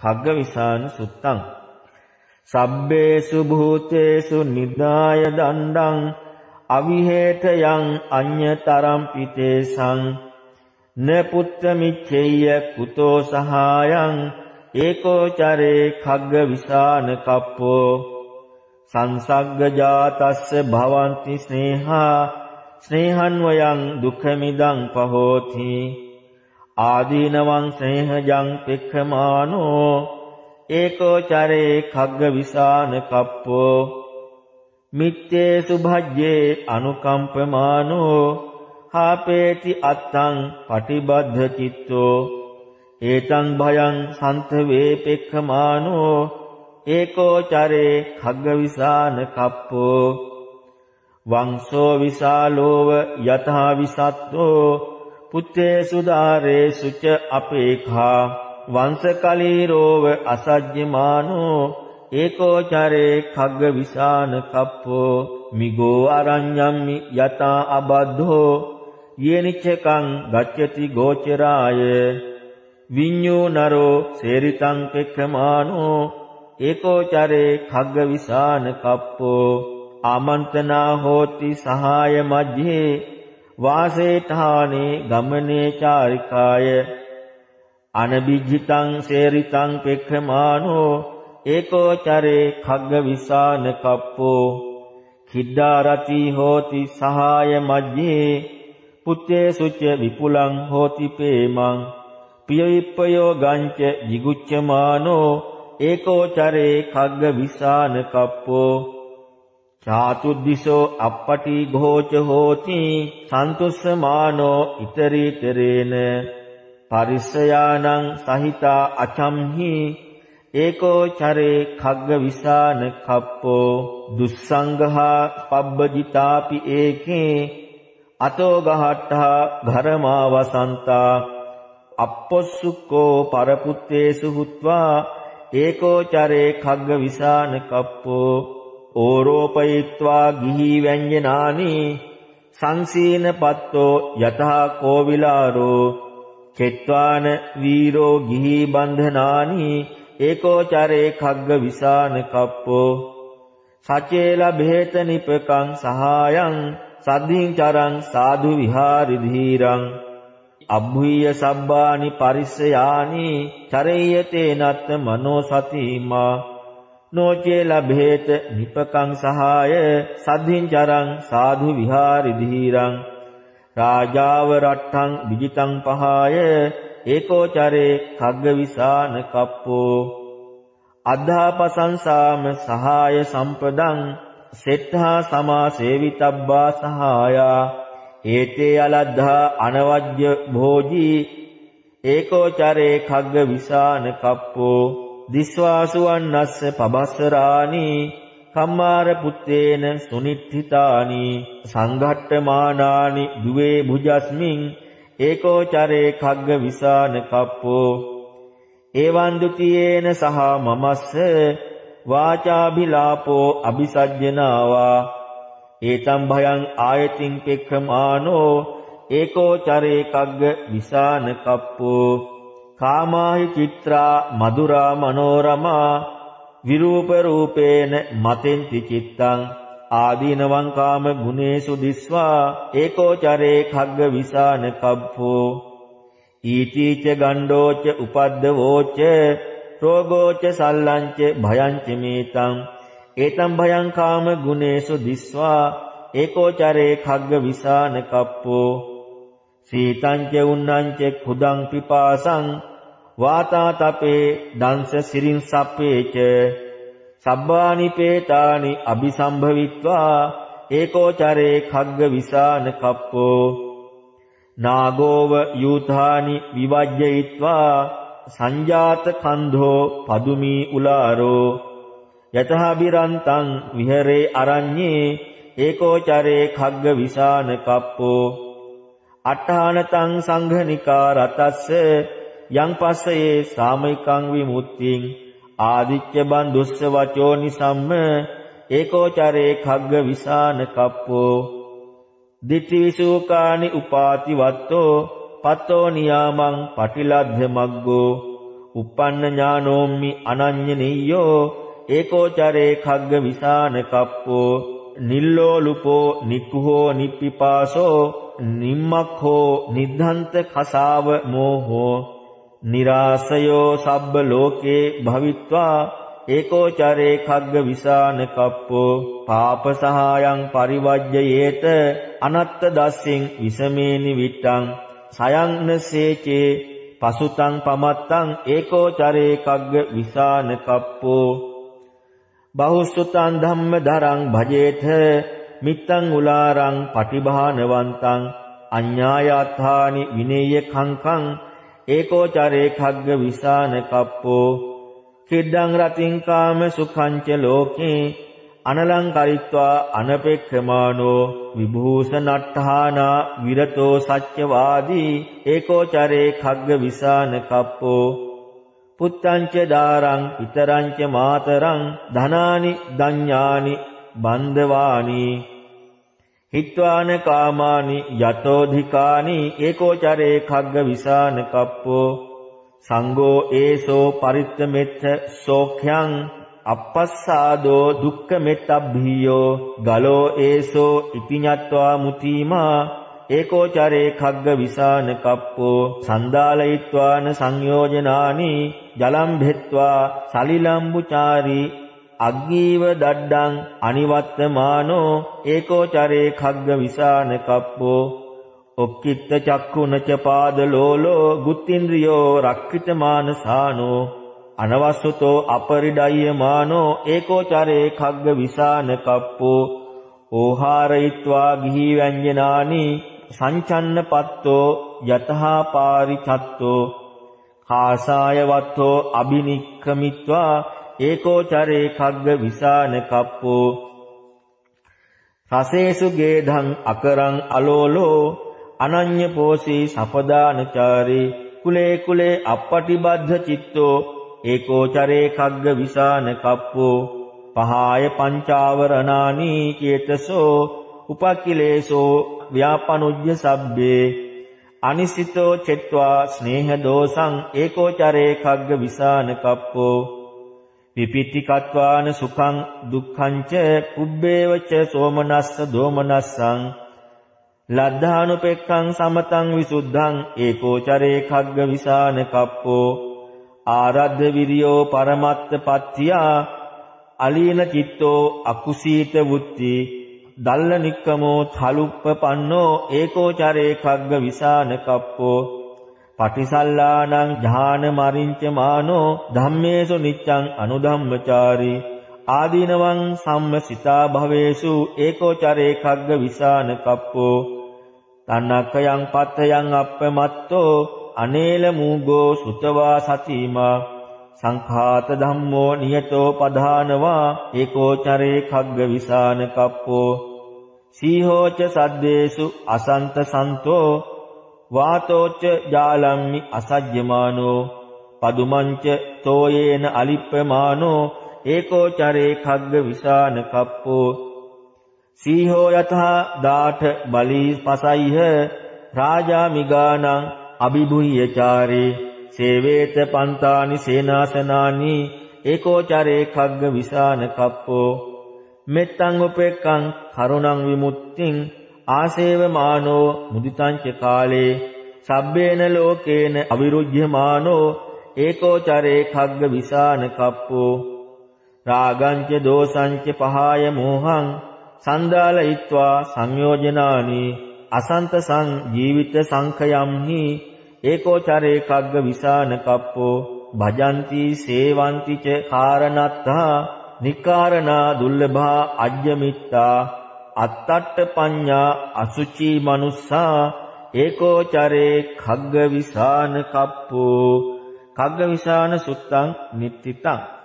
khaggavisana suttං සබ්බේසු භූතේසු නිදාය දණ්ඩං අවිහෙතයන් අඤ්‍යතරම් පිතේසං. න පුත්ත මිච්ඡේය කුතෝ සහායං ඒකෝ චරේ khagga විසාන කප්පෝ. සංසග්ග ජාතස්ස භවಂತಿ ස්නේහා ස්නේහං වයං දුක්ඛමිදං පහෝති. ආදීනවං ස්නේහජං පෙක්ඛමානෝ ඒකෝ චරේ khagga විසාන කප්පෝ මිත්තේ සුභජ්ජේ අනුකම්පමානෝ හාපේති අත්තං පටිබද්ධ චිත්තෝ ඒතං භයං සන්ත වේපෙක්ඛමානෝ ඒකෝ චරේ khaggavisāන කප්පෝ වංශෝ විසාලෝව යතහා විසත්තෝ පුත්තේසු දාරේසු ච අපේඛා වංශකලීරෝව අසජ්ජමානෝ ඒකෝ චරේ khaggavisāන කප්පෝ මිගෝ අරඤ්ඤම්මි යතා අබද්ධෝ යේනිච්ඡකං ගච්ඡති ගෝචරාය විඤ්ඤෝ නරෝ සේරිතං පෙක්ඛමානෝ ඒකෝ චරේ khagga විසාන කප්පෝ ආමන්ත්‍රණා හෝති සහාය මජ්ජේ වාසේඨානේ ගමනේ චාරිකාය අනබිජ්ජිතං සේරිතං පෙක්ඛමානෝ ඒකෝ චරේ khagga විසාන කප්පෝ කිද්දාරති හෝති සහාය මජ්ජේ පුත්තේ සුච්ච විපුලං හෝති පේමං පියවිප්පයෝ ගංච jigucchamaano ඒකෝ චරේ කග්ග විසාන කප්පෝ චාතුද්දිසෝ අප්පටි ඝෝච හෝති සන්තුස්සමානෝ ිතරීතරේන පරිස්සයානං සහිතා අචම්හි ඒකෝ චරේ කග්ග විසාන කප්පෝ. දුස්සංගහා පබ්බජිතාපි ඒකේ අතෝ ගහට්ටා ධර්මා වසන්තා අපොස්සුකෝ පරපුත්තේසු හුත්වා ඒකෝ චරේ කග්ග විසාන කප්පෝ. ඕරෝපයිත්වා ගිහි ව්‍යඤ්ජනානි සංසීන පත්තෝ යතහා කෝවිලාරෝ චෙත්වාන වීරෝ ගිහි බන්ධනානි ඒකෝ චරේ කග්ග විසාන කප්පෝ සචේල බෙහෙත නිපකං සහායං සද්ධින් චරං සාධු විහාරි ධීරං අබ්බුය සබ්බානි පරිස්සයානි චරේයතේ නත්ත මනෝ සතිමා නොචේ ලබේත නිපකං සහාය සද්ධින් චරං සාධු විහාරි ධීරං රාජාව රට්ටං විජිතං පහාය ඒකෝ චරේ කග්ග විසාන කප්පෝ අද්ධාපසංසාම සහාය සම්පදං සෙට්ඨා සමා සේවිතබ්බා සහායා ඒතේ අලද්ධා අනවජ්‍ය භෝජී ඒකෝචරේ khagg විසාන කප්පෝ දිස්වාසුවන්නස්ස පබස්සරානි කම්මාර පුත්තේන සුනිට්ඨිතානි සංඝට්ඨමානානි දුවේ භුජස්මින් ඒකෝචරේ khagg විසාන කප්පෝ. එවං ဒ ුතියේන සහ මමස්ස වාචාභිලාපෝ අபிසජ්ජනාවා ඒතම් භයං ආයතින් පෙක්ඛමානෝ ඒකෝ චරේ කග්ග විසාන කප්පෝ. කාමාහි චිත්‍රා මధుරා මනෝරමා විරූප රූපේන මතෙන්ති චිත්තං ආදීනවං කාම ගුනේසු දිස්වා ඒකෝ චරේ කග්ග විසාන කප්පෝ ඊටීච ගණ්ඩෝච උපද්දවෝච රෝගෝච සල්ලංච භයංච මේතං ඒතම් භයං කාම ගුනේසු දිස්වා ඒකෝචරේ khagg විසාන කප්පෝ සීතං ච උන්නං ච කුදං පිපාසං වාතා තපේ දංශ සිරින් සප්පේච සබ්බානි පේතානි අபிසම්භවිත්වා ඒකෝචරේ khagg විසාන කප්පෝ නාගෝව යූතානි විවජ්ජයිත්වා සංජාත කන්ධෝ පදුමි උලාරෝ යතහබිරන්තං විහෙරේ අරඤ්ඤේ ඒකෝචරේ khagg විසාන කප්පෝ අට්ඨානතං සංඝනිකා රතස්ස යං පස්සයේ සාමිකං විමුක්තිං ආදිච්ච බන්දුස්ස වචෝ නිසම්ම ඒකෝචරේ khagg විසාන කප්පෝ දිට්ඨි විසූකානි උපාති වත්තෝ පත්තෝ නියාමං පටිලද්ධ මග්ගෝ uppන්න ඥානෝම්මි අනඤ්ඤනියෝ ඒකෝචරේ කග්ග විසාන කප්පෝ නිල්ලෝලුපෝ නික්ඛෝ නිප්පිපාසෝ නිම්මක්ඛෝ නිද්ධන්ත කසාව මෝහෝ නිරාසයෝ සබ්බ ලෝකේ භවිත්වා ඒකෝචරේ කග්ග විසාන කප්පෝ පාප සහායං පරිවජ්‍යයේත අනත්ත දස්සෙන් විසමේනි විට්ටං සයන්න සේචේ පසුතං පමත්තං ඒකෝචරේ කග්ග විසාන කප්පෝ බහුසුතං ධම්ම දරං භජේත මිත්තං උලාරං පටිභානවන්තං අඤ්ඤායත්ථානි විනේය කංකං ඒකෝචරේ කග්ග විසාන කප්පෝ කිද්දං රතින් කාම සුඛංච ලෝකේ අනලංකරිත්වා අනපෙක්ඛමානෝ විභූෂණට්ඨානා විරතෝ සත්‍යවාදී ඒකෝචරේ khග්ග විසාන කප්පෝ පුත්තංච දාරං ිතරංච මාතරං ධනානි දඤ්ඤානි බන්ධවානි. හිත්වාන කාමානි යතෝධිකානි ඒකෝචරේ khග්ග විසාන කප්පෝ. සංඝෝ ඒසෝ පරිත්තමෙත්ත සෝඛ්‍යං අපස්සාදෝ දුක්ඛ මෙත්තබ්බියෝ. ගලෝ ඒසෝ ඉතිඤත්වා මුතිමා ඒකෝචරේ khග්ග විසාන කප්පෝ. සන්දාලයිත්වාන සංයෝජනානි ජලම් භෙත්වා සලිලම්බුචාරි අග්ගීව දඩ්ඩං අනිවත්තමානෝ ඒකෝචරේ khග්ග විසාන කප්පෝ. ඔක්කිත්ත චක්කුනච පාදලෝලෝ ගුත්තින්ද්‍රියෝ රක්කිත මානසානෝ අනවස්සුතෝ අපරිඩය්‍යමානෝ ඒකෝචරේ කග්ග විසාන කප්පෝ. ඕහාරයිත්වා ගිහි ව්‍යංජනානි සංචන්න පත්තෝ යතහා පාරිචත්තෝ. කාසාය වත්තෝ අබිනික්කමිත්වා ඒකෝචරේ කග්ග විසාන කප්පෝ. රසේසු ගේධං අකරං අලෝලෝ අනඤ්‍ය පෝසී සපදානචාරේ. කුලේ කුලේ අපපටිබද්ධ චිත්තෝ ඒකෝචරේ කග්ග විසාන කප්පෝ. පහාය පංචාවරණානි චේතසෝ උපකිලේසෝ ව්‍යාපනුජ්‍ය සබ්බේ. අනිසිතෝ චෙත්වා ස්නේහ දෝසං ඒකෝචරේ කග්ග විසාන කප්පෝ. විපිතිකත්වාන සුඛං දුක්ඛං ච උබ්බේවච සෝමනස්ස දෝමනස්සං ලද්ධානුපෙක්ඛං සමතං විසුද්ධං ඒකෝචරේ කග්ග විසාන කප්පෝ ආරද්ධ විරියෝ පරමත්ත පත්තියා අලීන චිත්තෝ අකුසීත වුත්ති දල්ල නික්කමෝ තලුප්ප පන්නෝ ඒකෝචරේ කග්ග විසාන කප්පෝ පටිසල්ලානං ඥාන මරින්ච මානෝ ධම්මේසු නිච්ඡං අනුධම්මචාරී. ආදීනවං සම්මසිතා භවේසු ඒකෝචරේ කග්ග විසාන කප්පෝ. තන්නක්කයන් පත්තයන් අප්පමත්තෝ අනේල මූගෝ සුතවා සතිමා. සංඛාත ධම්මෝ නියතෝ පධානවා ඒකෝචරේ කග්ග විසාන කප්පෝ. සීහෝච සද්දේසු අසන්ත සන්තෝ වාතෝච්ච ජාලම්මි අසජ්ජමානෝ පදුමංච තෝයේන අලිප්පමානෝ ඒකෝචරේ කග්ග විසාන කප්පෝ. සීහෝ යතහා දාඨ බලී පසයිහ රාජා මිගානං අභිභුය්‍යචාරේ සේවේත පන්තානි සේනාසනානි ඒකෝචරේ කග්ග විසාන කප්පෝ. මෙත්තං උපෙක්ඛං කරුණං විමුක්තිං ආසේවමානෝ මුදිතංච කාලේ සබ්බේන ලෝකේන අවිරුද්ධමානෝ ඒකෝචරේ කග්ග විසාන කප්පෝ. රාගංච දෝසංච පහාය මෝහං සන්දාලයිත්වා සංයෝජනානි අසන්ත සං ජීවිත සංඛයම්හි ඒකෝචරේ කග්ග විසාන කප්පෝ. භජಂತಿ සේවಂತಿ ච කාරණත්තා නිකාරණා දුර්ලභා අජ්ජමිත්තා. අත්තට්ඨ පඤ්ඤා අසුචි මනුස්සා ඒකෝචරේ කග්ග විසාන කප්පෝ. කග්ග විසාන සුත්තං නිත්තිතං.